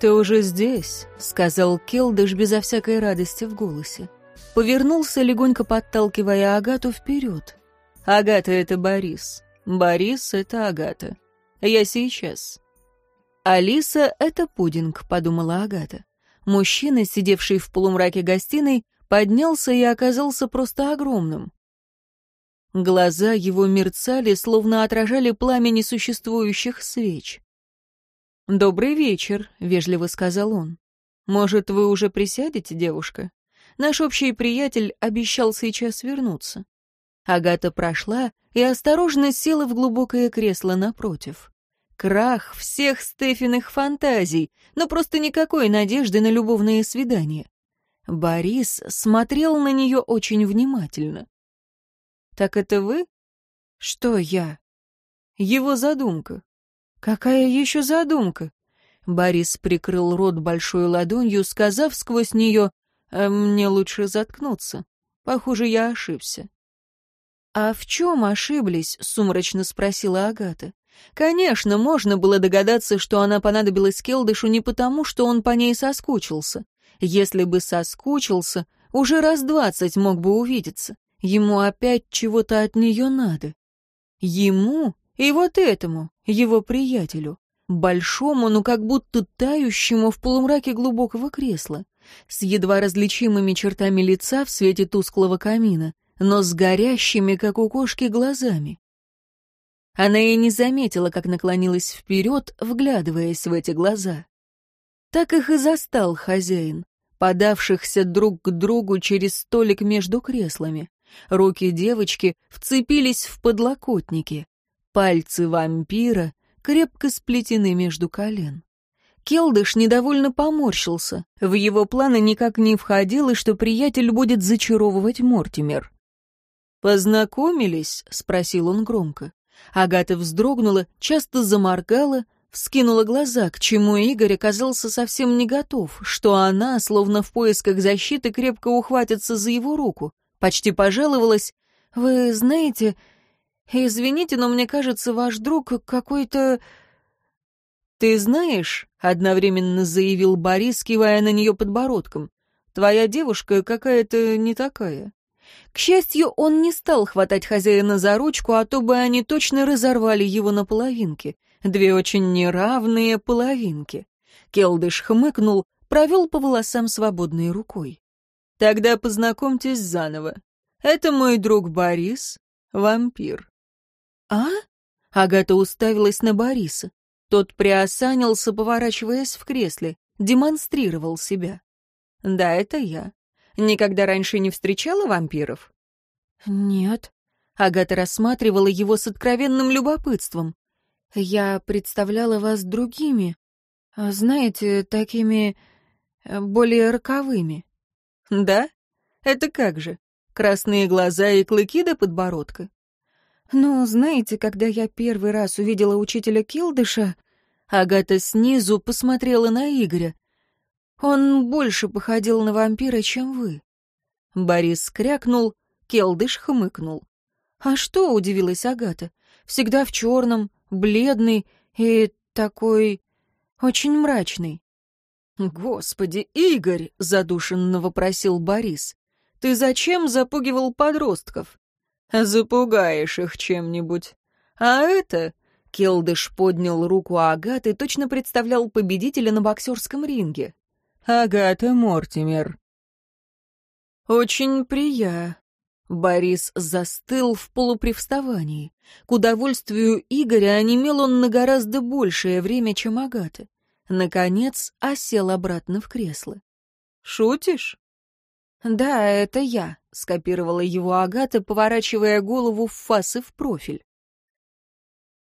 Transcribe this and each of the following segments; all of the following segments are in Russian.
«Ты уже здесь», — сказал Келдыш безо всякой радости в голосе. Повернулся, легонько подталкивая Агату вперед. «Агата — это Борис. Борис — это Агата. Я сейчас». «Алиса — это пудинг», — подумала Агата. Мужчина, сидевший в полумраке гостиной, поднялся и оказался просто огромным. Глаза его мерцали, словно отражали пламя несуществующих свеч. «Добрый вечер», — вежливо сказал он. «Может, вы уже присядете, девушка? Наш общий приятель обещал сейчас вернуться». Агата прошла и осторожно села в глубокое кресло напротив. Крах всех Стефиных фантазий, но просто никакой надежды на любовные свидания. Борис смотрел на нее очень внимательно. «Так это вы?» «Что я?» «Его задумка». «Какая еще задумка?» Борис прикрыл рот большой ладонью, сказав сквозь нее, «Э, «Мне лучше заткнуться. Похоже, я ошибся». «А в чем ошиблись?» — сумрачно спросила Агата. Конечно, можно было догадаться, что она понадобилась Келдышу не потому, что он по ней соскучился. Если бы соскучился, уже раз двадцать мог бы увидеться. Ему опять чего-то от нее надо. Ему и вот этому, его приятелю, большому, но как будто тающему в полумраке глубокого кресла, с едва различимыми чертами лица в свете тусклого камина, но с горящими, как у кошки, глазами. Она и не заметила, как наклонилась вперед, вглядываясь в эти глаза. Так их и застал хозяин, подавшихся друг к другу через столик между креслами. Руки девочки вцепились в подлокотники. Пальцы вампира крепко сплетены между колен. Келдыш недовольно поморщился. В его планы никак не входило, что приятель будет зачаровывать Мортимер. «Познакомились?» — спросил он громко. Агата вздрогнула, часто заморгала, вскинула глаза, к чему Игорь оказался совсем не готов, что она, словно в поисках защиты, крепко ухватится за его руку. Почти пожаловалась. «Вы знаете, извините, но мне кажется, ваш друг какой-то...» «Ты знаешь», — одновременно заявил Борис, кивая на нее подбородком, «твоя девушка какая-то не такая». К счастью, он не стал хватать хозяина за ручку, а то бы они точно разорвали его на половинки. Две очень неравные половинки. Келдыш хмыкнул, провел по волосам свободной рукой. «Тогда познакомьтесь заново. Это мой друг Борис, вампир». «А?» — Агата уставилась на Бориса. Тот приосанился, поворачиваясь в кресле, демонстрировал себя. «Да, это я. Никогда раньше не встречала вампиров? Нет. Агата рассматривала его с откровенным любопытством. Я представляла вас другими. Знаете, такими э, более роковыми. Да? Это как же? Красные глаза и клыки до подбородка? Ну, знаете, когда я первый раз увидела учителя Килдыша, Агата снизу посмотрела на Игоря. Он больше походил на вампира, чем вы. Борис крякнул, Келдыш хмыкнул. А что, удивилась Агата, всегда в черном, бледный и такой очень мрачный. «Господи, Игорь!» — задушенно вопросил Борис. «Ты зачем запугивал подростков?» «Запугаешь их чем-нибудь. А это...» — Келдыш поднял руку Агаты, точно представлял победителя на боксерском ринге. Агата Мортимер». «Очень прия». Борис застыл в полупривставании. К удовольствию Игоря онемел он на гораздо большее время, чем Агата. Наконец осел обратно в кресло. «Шутишь?» «Да, это я», — скопировала его Агата, поворачивая голову в фас и в профиль.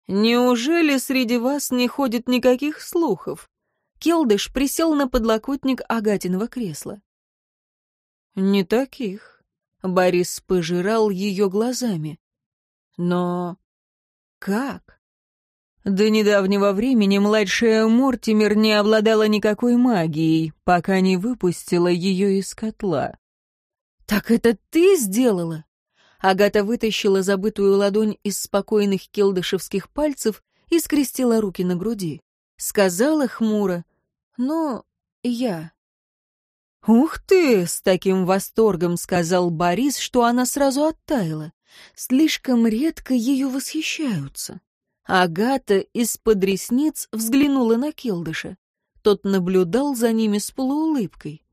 «Неужели среди вас не ходит никаких слухов?» Келдыш присел на подлокотник Агатиного кресла. «Не таких». Борис пожирал ее глазами. «Но как?» До недавнего времени младшая Мортимер не обладала никакой магией, пока не выпустила ее из котла. «Так это ты сделала?» Агата вытащила забытую ладонь из спокойных келдышевских пальцев и скрестила руки на груди. Сказала хмуро, «Ну, я». «Ух ты!» — с таким восторгом сказал Борис, что она сразу оттаяла. Слишком редко ее восхищаются. Агата из-под ресниц взглянула на Келдыша. Тот наблюдал за ними с полуулыбкой.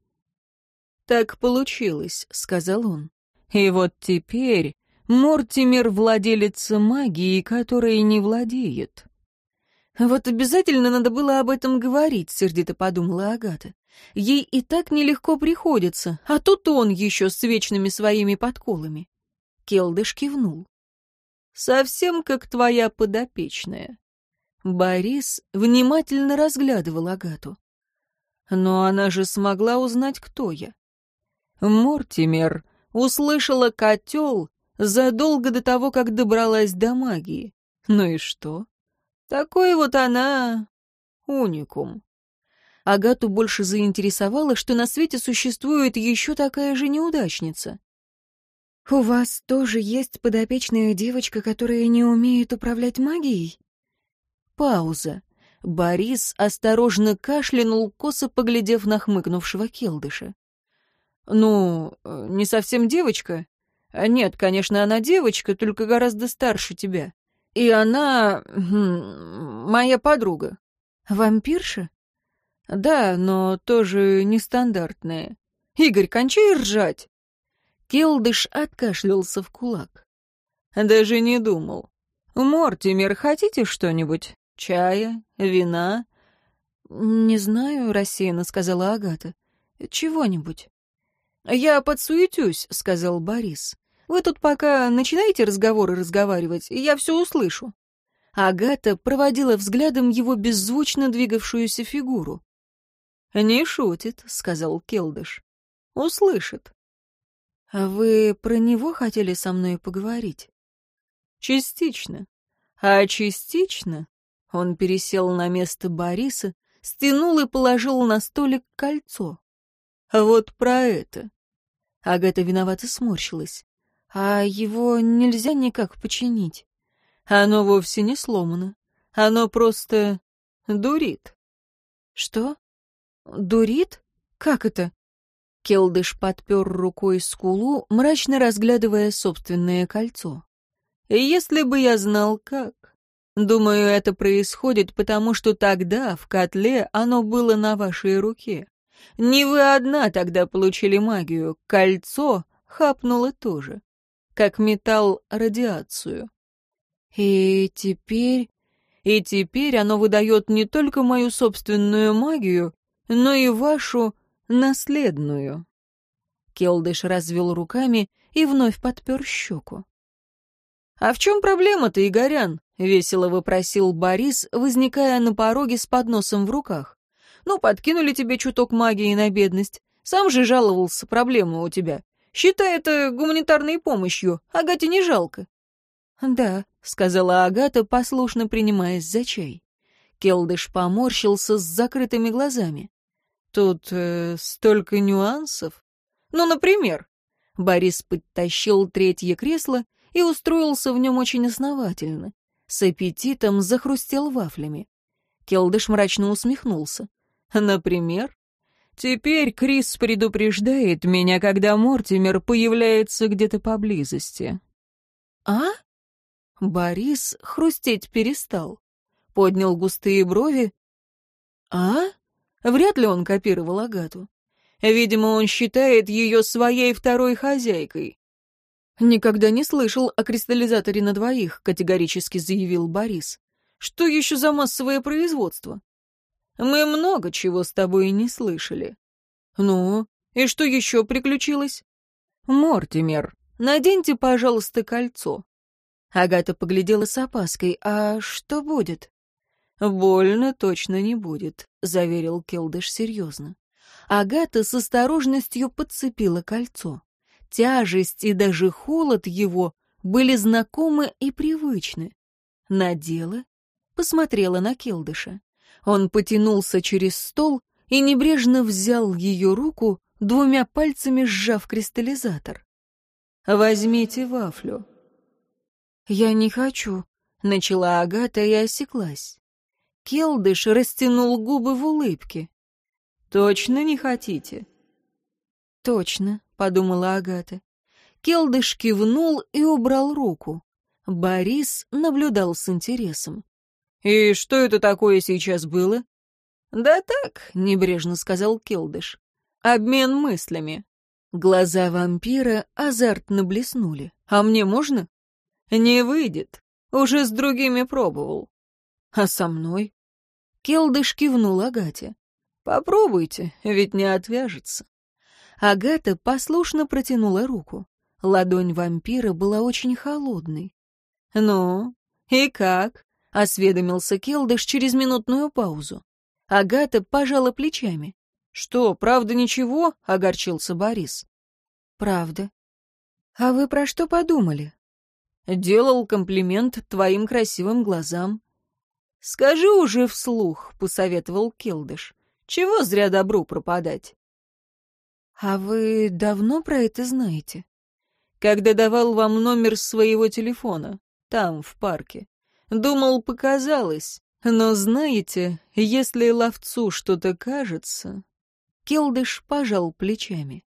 «Так получилось», — сказал он. «И вот теперь Мортимер — владелица магии, которой не владеет». «Вот обязательно надо было об этом говорить», — сердито подумала Агата. «Ей и так нелегко приходится, а тут он еще с вечными своими подколами». Келдыш кивнул. «Совсем как твоя подопечная». Борис внимательно разглядывал Агату. «Но она же смогла узнать, кто я». Мортимер услышала котел задолго до того, как добралась до магии. Ну и что? Такой вот она... уникум. Агату больше заинтересовало, что на свете существует еще такая же неудачница. «У вас тоже есть подопечная девочка, которая не умеет управлять магией?» Пауза. Борис осторожно кашлянул, косо поглядев на хмыкнувшего Келдыша. «Ну, не совсем девочка. Нет, конечно, она девочка, только гораздо старше тебя. И она... Хм, моя подруга. Вампирша? Да, но тоже нестандартная. Игорь, кончай ржать. Келдыш откашлялся в кулак. Даже не думал. Мортимер, хотите что-нибудь? Чая? Вина? Не знаю, рассеянно сказала Агата. Чего-нибудь. Я подсуетюсь, сказал Борис. Вы тут пока начинаете разговоры разговаривать, я все услышу». Агата проводила взглядом его беззвучно двигавшуюся фигуру. «Не шутит», — сказал Келдыш. «Услышит». «А вы про него хотели со мной поговорить?» «Частично. А частично...» Он пересел на место Бориса, стянул и положил на столик кольцо. «Вот про это». Агата виновато сморщилась. А его нельзя никак починить. Оно вовсе не сломано. Оно просто дурит. Что? Дурит? Как это? Келдыш подпер рукой скулу, мрачно разглядывая собственное кольцо. «Если бы я знал, как...» Думаю, это происходит, потому что тогда в котле оно было на вашей руке. Не вы одна тогда получили магию, кольцо хапнуло тоже как металл радиацию. И теперь... И теперь оно выдает не только мою собственную магию, но и вашу наследную. Келдыш развел руками и вновь подпер щеку. «А в чем проблема-то, Игорян?» — весело вопросил Борис, возникая на пороге с подносом в руках. «Ну, подкинули тебе чуток магии на бедность. Сам же жаловался, проблема у тебя. Считай это гуманитарной помощью. Агате не жалко». «Да», — сказала Агата, послушно принимаясь за чай. Келдыш поморщился с закрытыми глазами. «Тут э, столько нюансов. Ну, например...» Борис подтащил третье кресло и устроился в нем очень основательно. С аппетитом захрустел вафлями. Келдыш мрачно усмехнулся. «Например?» Теперь Крис предупреждает меня, когда Мортимер появляется где-то поблизости. А? Борис хрустеть перестал. Поднял густые брови. А? Вряд ли он копировал Агату. Видимо, он считает ее своей второй хозяйкой. «Никогда не слышал о кристаллизаторе на двоих», — категорически заявил Борис. «Что еще за массовое производство?» Мы много чего с тобой не слышали. Ну, и что еще приключилось? Мортимер, наденьте, пожалуйста, кольцо. Агата поглядела с опаской. А что будет? Больно точно не будет, заверил Келдыш серьезно. Агата с осторожностью подцепила кольцо. Тяжесть и даже холод его были знакомы и привычны. Надела, посмотрела на Келдыша. Он потянулся через стол и небрежно взял ее руку, двумя пальцами сжав кристаллизатор. «Возьмите вафлю». «Я не хочу», — начала Агата и осеклась. Келдыш растянул губы в улыбке. «Точно не хотите?» «Точно», — подумала Агата. Келдыш кивнул и убрал руку. Борис наблюдал с интересом. «И что это такое сейчас было?» «Да так», — небрежно сказал Келдыш. «Обмен мыслями». Глаза вампира азартно блеснули. «А мне можно?» «Не выйдет. Уже с другими пробовал». «А со мной?» Келдыш кивнул Агате. «Попробуйте, ведь не отвяжется». Агата послушно протянула руку. Ладонь вампира была очень холодной. «Ну, и как?» — осведомился Келдыш через минутную паузу. Агата пожала плечами. «Что, правда ничего?» — огорчился Борис. «Правда. А вы про что подумали?» «Делал комплимент твоим красивым глазам». «Скажи уже вслух», — посоветовал Келдыш. «Чего зря добру пропадать?» «А вы давно про это знаете?» когда давал вам номер своего телефона, там, в парке. Думал, показалось, но знаете, если ловцу что-то кажется...» Келдыш пожал плечами.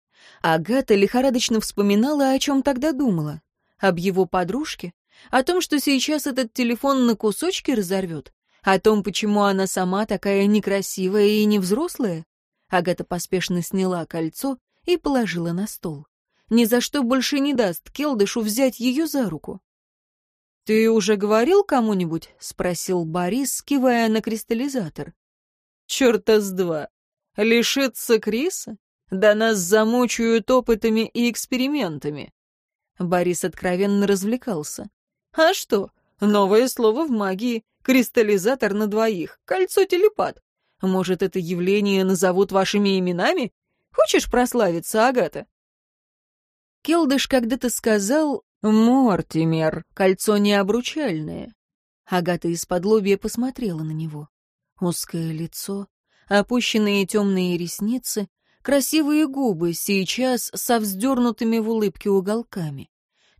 Агата лихорадочно вспоминала, о чем тогда думала. Об его подружке? О том, что сейчас этот телефон на кусочки разорвет? О том, почему она сама такая некрасивая и невзрослая? Агата поспешно сняла кольцо и положила на стол ни за что больше не даст Келдышу взять ее за руку. «Ты уже говорил кому-нибудь?» — спросил Борис, кивая на кристаллизатор. «Черта с два! Лишиться Криса? Да нас замучают опытами и экспериментами!» Борис откровенно развлекался. «А что? Новое слово в магии. Кристаллизатор на двоих. Кольцо-телепат. Может, это явление назовут вашими именами? Хочешь прославиться, Агата?» Келдыш когда-то сказал «Мортимер, кольцо необручальное». Агата из-под лобья посмотрела на него. Узкое лицо, опущенные темные ресницы, красивые губы, сейчас со вздернутыми в улыбке уголками,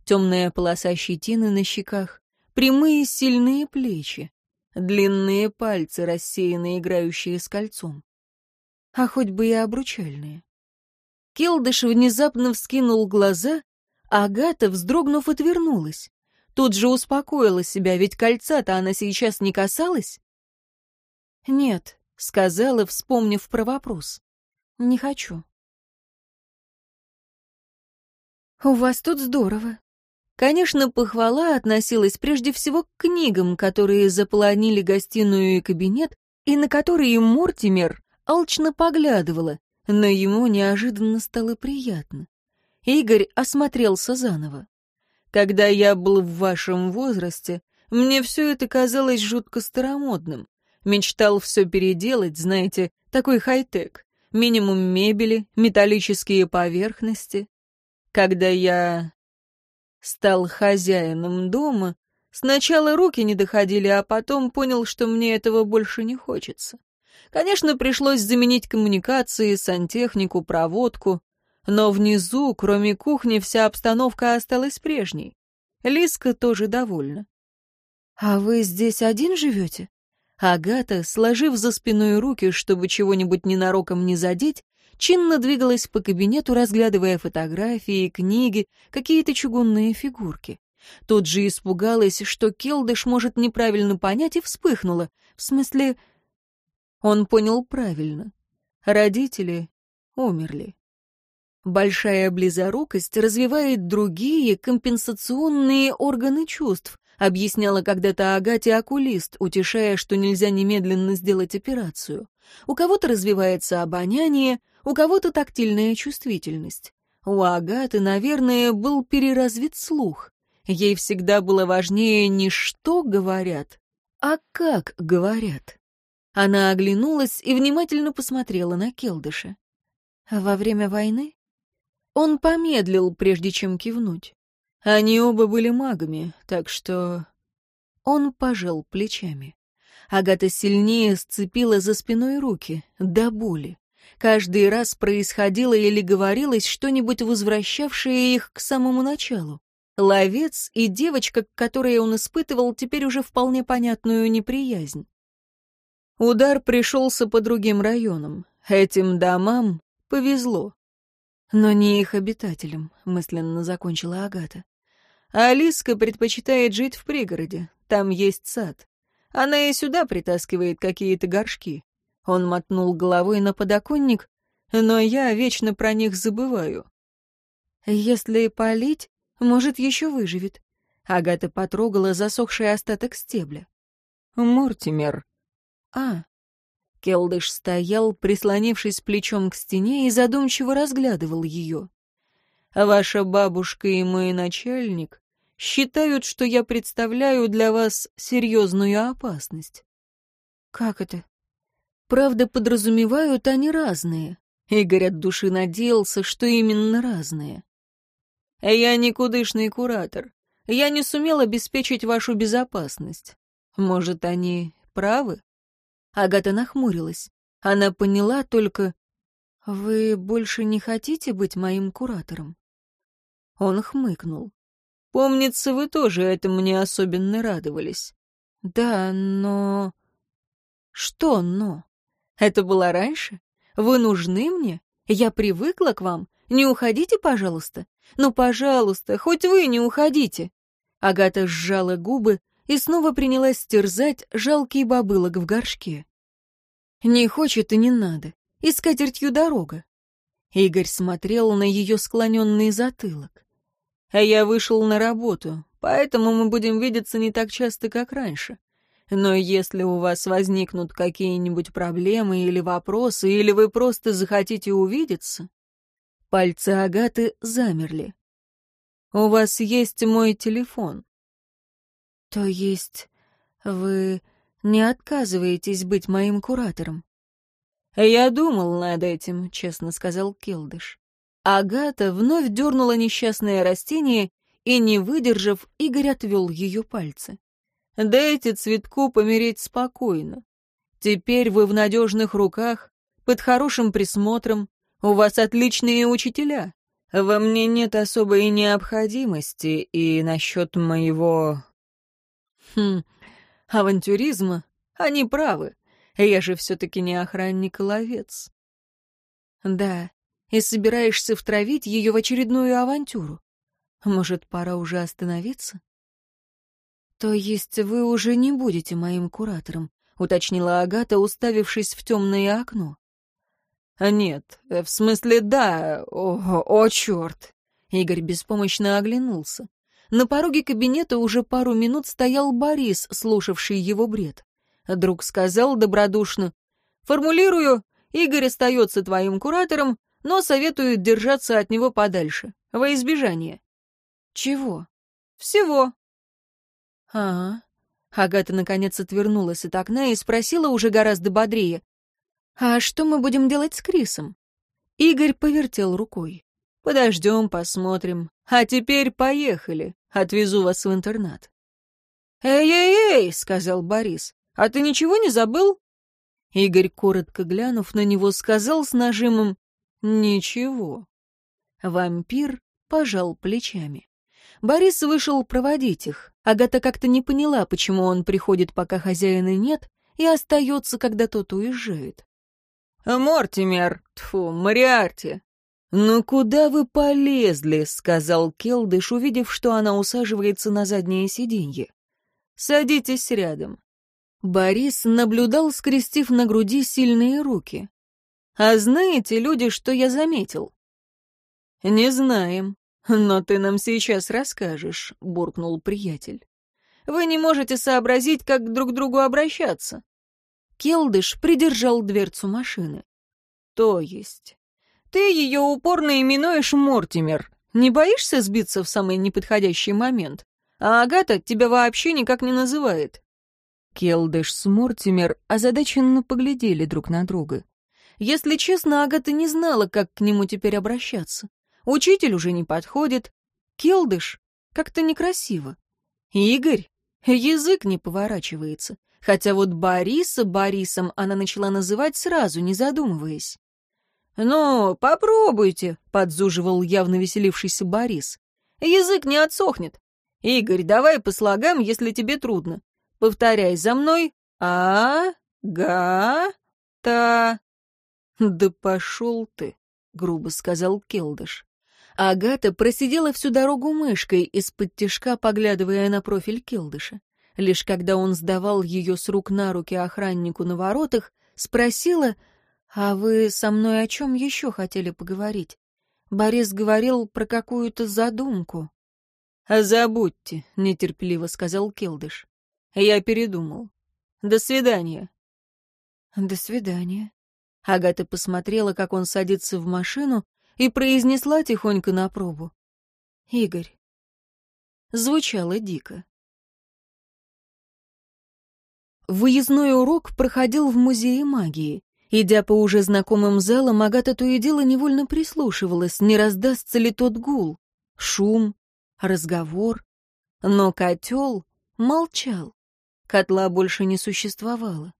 темная полоса щетины на щеках, прямые сильные плечи, длинные пальцы, рассеянные, играющие с кольцом. А хоть бы и обручальные. Келдыш внезапно вскинул глаза, Агата, вздрогнув, отвернулась. Тут же успокоила себя, ведь кольца-то она сейчас не касалась. «Нет», — сказала, вспомнив про вопрос. «Не хочу». «У вас тут здорово». Конечно, похвала относилась прежде всего к книгам, которые заполонили гостиную и кабинет, и на которые Мортимер алчно поглядывала, но ему неожиданно стало приятно. Игорь осмотрелся заново. «Когда я был в вашем возрасте, мне все это казалось жутко старомодным. Мечтал все переделать, знаете, такой хай-тек. Минимум мебели, металлические поверхности. Когда я стал хозяином дома, сначала руки не доходили, а потом понял, что мне этого больше не хочется. Конечно, пришлось заменить коммуникации, сантехнику, проводку. Но внизу, кроме кухни, вся обстановка осталась прежней. Лиска тоже довольна. «А вы здесь один живете?» Агата, сложив за спиной руки, чтобы чего-нибудь ненароком не задеть, чинно двигалась по кабинету, разглядывая фотографии, книги, какие-то чугунные фигурки. Тут же испугалась, что Келдыш может неправильно понять, и вспыхнула. В смысле, он понял правильно. Родители умерли. Большая близорукость развивает другие компенсационные органы чувств, объясняла когда-то Агате окулист, утешая, что нельзя немедленно сделать операцию. У кого-то развивается обоняние, у кого-то тактильная чувствительность. У Агаты, наверное, был переразвит слух. Ей всегда было важнее не что говорят, а как говорят. Она оглянулась и внимательно посмотрела на Келдыша. «Во время войны?» Он помедлил, прежде чем кивнуть. Они оба были магами, так что... Он пожал плечами. Агата сильнее сцепила за спиной руки, до боли. Каждый раз происходило или говорилось что-нибудь, возвращавшее их к самому началу. Ловец и девочка, к которой он испытывал теперь уже вполне понятную неприязнь. Удар пришелся по другим районам. этим домам повезло. Но не их обитателям, мысленно закончила Агата. Алиска предпочитает жить в пригороде, там есть сад. Она и сюда притаскивает какие-то горшки. Он мотнул головой на подоконник, но я вечно про них забываю. Если полить, может, еще выживет. Агата потрогала засохший остаток стебля. Мортимер. А. Келдыш стоял, прислонившись плечом к стене, и задумчиво разглядывал ее. Ваша бабушка и мой начальник считают, что я представляю для вас серьезную опасность. Как это? Правда, подразумевают они разные. Игорь от души надеялся, что именно разные. Я никудышный куратор. Я не сумел обеспечить вашу безопасность. Может, они правы? Агата нахмурилась. Она поняла только... «Вы больше не хотите быть моим куратором?» Он хмыкнул. «Помнится, вы тоже этому не особенно радовались». «Да, но...» «Что «но»?» «Это было раньше? Вы нужны мне? Я привыкла к вам. Не уходите, пожалуйста. Ну, пожалуйста, хоть вы не уходите. Агата сжала губы и снова принялась терзать жалкий бобылок в горшке. Не хочет и не надо. И с катертью дорога. Игорь смотрел на ее склоненный затылок. А я вышел на работу, поэтому мы будем видеться не так часто, как раньше. Но если у вас возникнут какие-нибудь проблемы или вопросы, или вы просто захотите увидеться, Пальцы Агаты замерли. «У вас есть мой телефон». «То есть вы не отказываетесь быть моим куратором?» «Я думал над этим», — честно сказал Келдыш. Агата вновь дернула несчастное растение, и, не выдержав, Игорь отвел ее пальцы. «Дайте цветку помереть спокойно. Теперь вы в надежных руках, под хорошим присмотром, у вас отличные учителя. Во мне нет особой необходимости, и насчет моего... Хм, авантюризма они правы. Я же все-таки не охранник и ловец. Да, и собираешься втравить ее в очередную авантюру. Может, пора уже остановиться? То есть вы уже не будете моим куратором, уточнила Агата, уставившись в темное окно. «Нет, в смысле да, о, о черт!» Игорь беспомощно оглянулся. На пороге кабинета уже пару минут стоял Борис, слушавший его бред. Друг сказал добродушно, «Формулирую, Игорь остается твоим куратором, но советует держаться от него подальше, во избежание». «Чего?» «Всего». «Ага». Агата наконец отвернулась от окна и спросила уже гораздо бодрее. «А что мы будем делать с Крисом?» Игорь повертел рукой. «Подождем, посмотрим. А теперь поехали. Отвезу вас в интернат». «Эй-эй-эй!» — сказал Борис. «А ты ничего не забыл?» Игорь, коротко глянув на него, сказал с нажимом «Ничего». Вампир пожал плечами. Борис вышел проводить их. Агата как-то не поняла, почему он приходит, пока хозяина нет, и остается, когда тот уезжает. «Мортимер, тфу, Мариарти!» «Ну куда вы полезли?» — сказал Келдыш, увидев, что она усаживается на заднее сиденье. «Садитесь рядом». Борис наблюдал, скрестив на груди сильные руки. «А знаете, люди, что я заметил?» «Не знаем, но ты нам сейчас расскажешь», — буркнул приятель. «Вы не можете сообразить, как друг к другу обращаться. Келдыш придержал дверцу машины. «То есть? Ты ее упорно именуешь Мортимер. Не боишься сбиться в самый неподходящий момент? А Агата тебя вообще никак не называет». Келдыш с Мортимер озадаченно поглядели друг на друга. Если честно, Агата не знала, как к нему теперь обращаться. Учитель уже не подходит. Келдыш как-то некрасиво. Игорь язык не поворачивается хотя вот Бориса Борисом она начала называть сразу, не задумываясь. «Ну, попробуйте», — подзуживал явно веселившийся Борис. «Язык не отсохнет. Игорь, давай по слогам, если тебе трудно. Повторяй за мной. А, га, та». «Да пошел ты», — грубо сказал Келдыш. Агата просидела всю дорогу мышкой, из-под тишка поглядывая на профиль Келдыша. Лишь когда он сдавал ее с рук на руки охраннику на воротах, спросила, «А вы со мной о чем еще хотели поговорить?» Борис говорил про какую-то задумку. «А забудьте», — нетерпеливо сказал Келдыш. «Я передумал. До свидания». «До свидания». Агата посмотрела, как он садится в машину, и произнесла тихонько на пробу. «Игорь». Звучало дико. Выездной урок проходил в музее магии. Идя по уже знакомым залам, Агата то и дело невольно прислушивалась, не раздастся ли тот гул. Шум, разговор. Но котел молчал. Котла больше не существовало.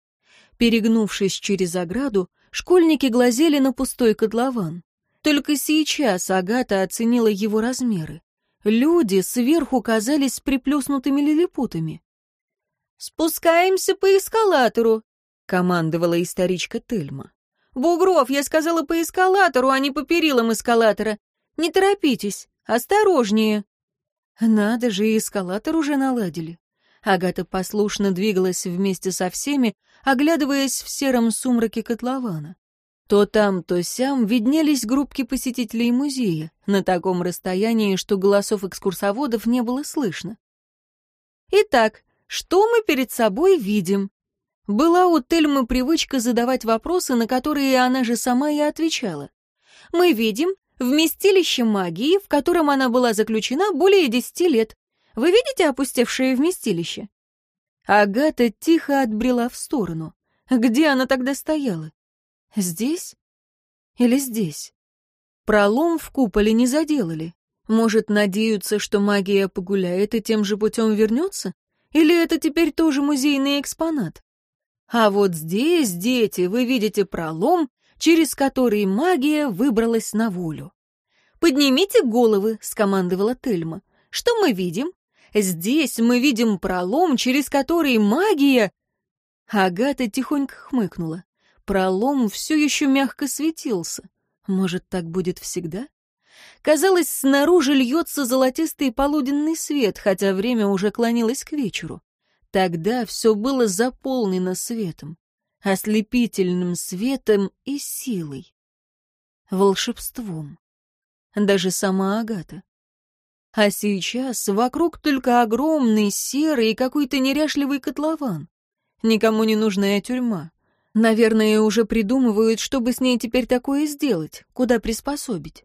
Перегнувшись через ограду, школьники глазели на пустой котлован. Только сейчас Агата оценила его размеры. Люди сверху казались приплюснутыми лилипутами. «Спускаемся по эскалатору», командовала историчка Тельма. «Бугров, я сказала по эскалатору, а не по перилам эскалатора. Не торопитесь, осторожнее». Надо же, и эскалатор уже наладили. Агата послушно двигалась вместе со всеми, оглядываясь в сером сумраке котлована. То там, то сям виднелись группки посетителей музея, на таком расстоянии, что голосов экскурсоводов не было слышно. Итак, что мы перед собой видим? Была у Тельмы привычка задавать вопросы, на которые она же сама и отвечала. Мы видим вместилище магии, в котором она была заключена более десяти лет. Вы видите опустевшее вместилище? Агата тихо отбрела в сторону. Где она тогда стояла? Здесь? Или здесь? Пролом в куполе не заделали. Может, надеются, что магия погуляет и тем же путем вернется? Или это теперь тоже музейный экспонат? А вот здесь, дети, вы видите пролом, через который магия выбралась на волю. «Поднимите головы», — скомандовала Тельма. «Что мы видим? Здесь мы видим пролом, через который магия...» Агата тихонько хмыкнула. Пролом все еще мягко светился. Может, так будет всегда? Казалось, снаружи льется золотистый полуденный свет, хотя время уже клонилось к вечеру. Тогда все было заполнено светом, ослепительным светом и силой, волшебством. Даже сама Агата. А сейчас вокруг только огромный серый и какой-то неряшливый котлован. Никому не нужная тюрьма. Наверное, уже придумывают, чтобы с ней теперь такое сделать, куда приспособить.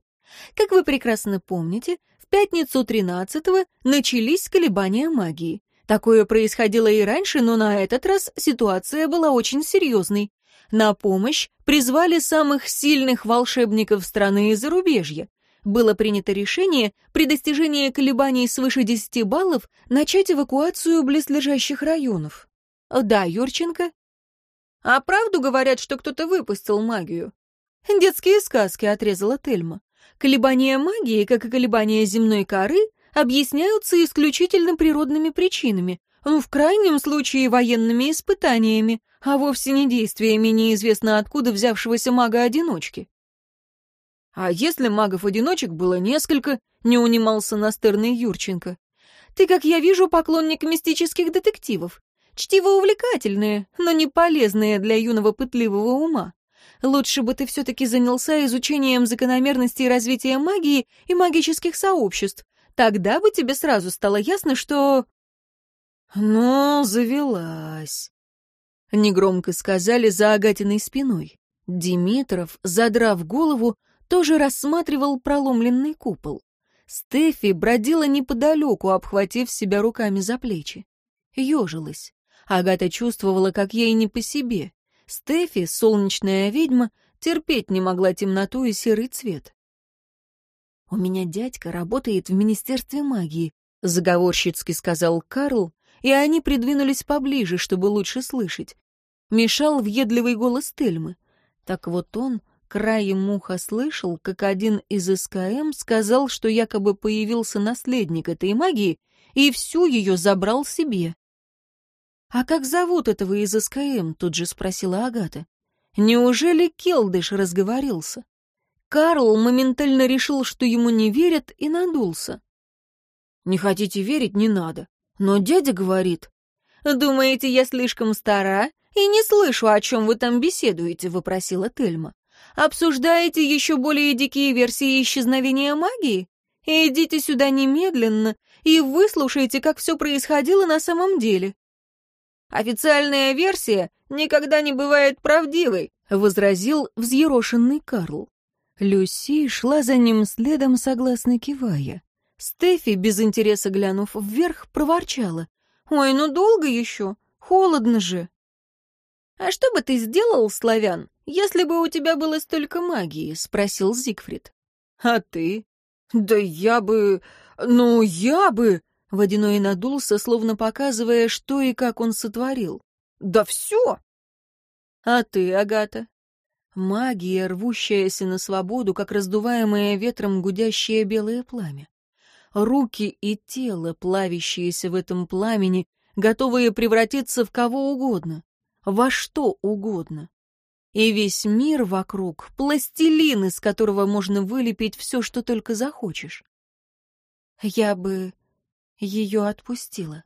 Как вы прекрасно помните, в пятницу 13-го начались колебания магии. Такое происходило и раньше, но на этот раз ситуация была очень серьезной. На помощь призвали самых сильных волшебников страны и зарубежья. Было принято решение при достижении колебаний свыше 10 баллов начать эвакуацию близлежащих районов. Да, Юрченко? А правду говорят, что кто-то выпустил магию? Детские сказки, отрезала Тельма. Колебания магии, как и колебания земной коры, объясняются исключительно природными причинами, ну, в крайнем случае военными испытаниями, а вовсе не действиями неизвестно откуда взявшегося мага-одиночки. А если магов-одиночек было несколько, не унимался настырный Юрченко. Ты, как я вижу, поклонник мистических детективов. Чтиво увлекательные, но не полезные для юного пытливого ума. Лучше бы ты все-таки занялся изучением закономерностей развития магии и магических сообществ, Тогда бы тебе сразу стало ясно, что... Ну, завелась. Негромко сказали за Агатиной спиной. Димитров, задрав голову, тоже рассматривал проломленный купол. Стефи бродила неподалеку, обхватив себя руками за плечи. Ежилась. Агата чувствовала, как ей не по себе. Стефи, солнечная ведьма, терпеть не могла темноту и серый цвет. «У меня дядька работает в Министерстве магии», — заговорщицки сказал Карл, и они придвинулись поближе, чтобы лучше слышать. Мешал въедливый голос Тельмы. Так вот он краем уха слышал, как один из СКМ сказал, что якобы появился наследник этой магии и всю ее забрал себе. «А как зовут этого из СКМ?» — тут же спросила Агата. Неужели Келдыш разговорился? Карл моментально решил, что ему не верят, и надулся. «Не хотите верить, не надо. Но дядя говорит...» «Думаете, я слишком стара и не слышу, о чем вы там беседуете?» — вопросила Тельма. «Обсуждаете еще более дикие версии исчезновения магии? Идите сюда немедленно и выслушайте, как все происходило на самом деле». «Официальная версия никогда не бывает правдивой», — возразил взъерошенный Карл. Люси шла за ним следом, согласно кивая. Стефи, без интереса глянув вверх, проворчала. «Ой, ну долго еще? Холодно же!» «А что бы ты сделал, славян, если бы у тебя было столько магии?» — спросил Зигфрид. «А ты?» «Да я бы... Ну, я бы...» Водяной надулся, словно показывая, что и как он сотворил. «Да все!» «А ты, Агата?» Магия, рвущаяся на свободу, как раздуваемое ветром гудящее белое пламя. Руки и тело, плавящиеся в этом пламени, готовые превратиться в кого угодно, во что угодно. И весь мир вокруг — пластилин, из которого можно вылепить все, что только захочешь. Я бы ее отпустила.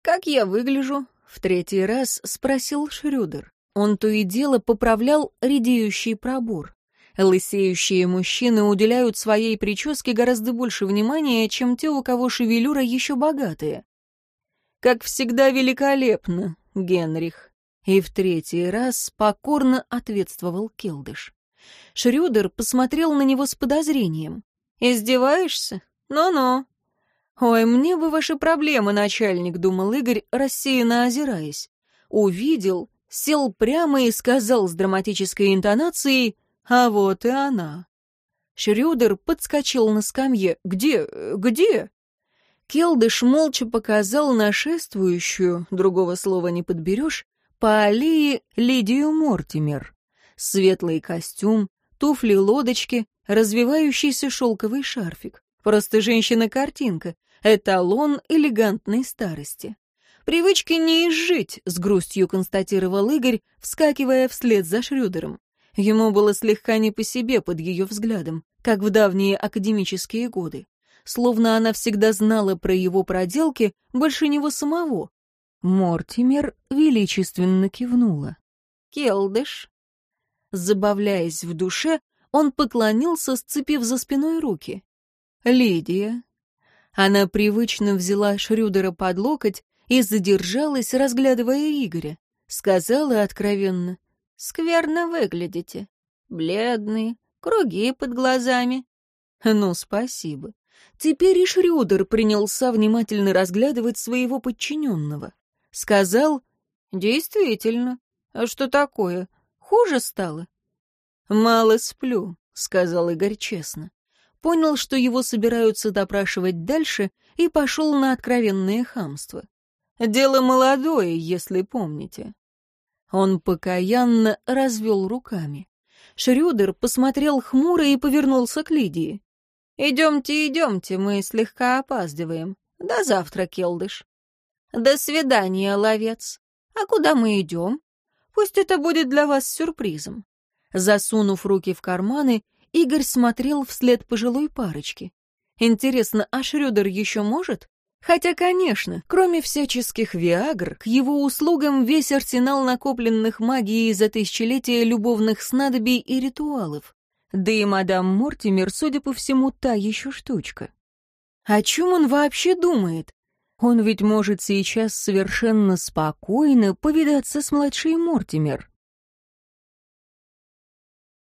«Как я выгляжу?» В третий раз спросил Шрюдер. Он то и дело поправлял редеющий пробор. Лысеющие мужчины уделяют своей прическе гораздо больше внимания, чем те, у кого шевелюра еще богатая. «Как всегда великолепно, Генрих», и в третий раз покорно ответствовал Келдыш. Шрюдер посмотрел на него с подозрением. «Издеваешься? Ну-ну, «Ой, мне бы ваши проблемы, начальник», — думал Игорь, рассеянно озираясь. Увидел, сел прямо и сказал с драматической интонацией «А вот и она». Шрюдер подскочил на скамье. «Где? Где?» Келдыш молча показал нашествующую, другого слова не подберешь, по аллее Лидию Мортимер. Светлый костюм, туфли-лодочки, развивающийся шелковый шарфик. Просто женщина-картинка, эталон элегантной старости. «Привычки не изжить», — с грустью констатировал Игорь, вскакивая вслед за Шрюдером. Ему было слегка не по себе под ее взглядом, как в давние академические годы. Словно она всегда знала про его проделки больше него самого. Мортимер величественно кивнула. «Келдыш». Забавляясь в душе, он поклонился, сцепив за спиной руки. «Лидия, она привычно взяла Шрюдера под локоть и задержалась, разглядывая Игоря. Сказала откровенно, «Скверно выглядите. Бледные, круги под глазами». «Ну, спасибо». Теперь и Шрюдер принялся внимательно разглядывать своего подчиненного. Сказал, «Действительно. А что такое? Хуже стало?» «Мало сплю», — сказал Игорь честно понял, что его собираются допрашивать дальше, и пошел на откровенное хамство. Дело молодое, если помните. Он покаянно развел руками. Шрюдер посмотрел хмуро и повернулся к Лидии. «Идемте, идемте, мы слегка опаздываем. До завтра, Келдыш». «До свидания, ловец. А куда мы идем? Пусть это будет для вас сюрпризом». Засунув руки в карманы, Игорь смотрел вслед пожилой парочке. Интересно, а Шрёдер еще может? Хотя, конечно, кроме всяческих виагр, к его услугам весь арсенал накопленных магией за тысячелетия любовных снадобий и ритуалов. Да и мадам Мортимер, судя по всему, та еще штучка. О чем он вообще думает? Он ведь может сейчас совершенно спокойно повидаться с младшей Мортимер.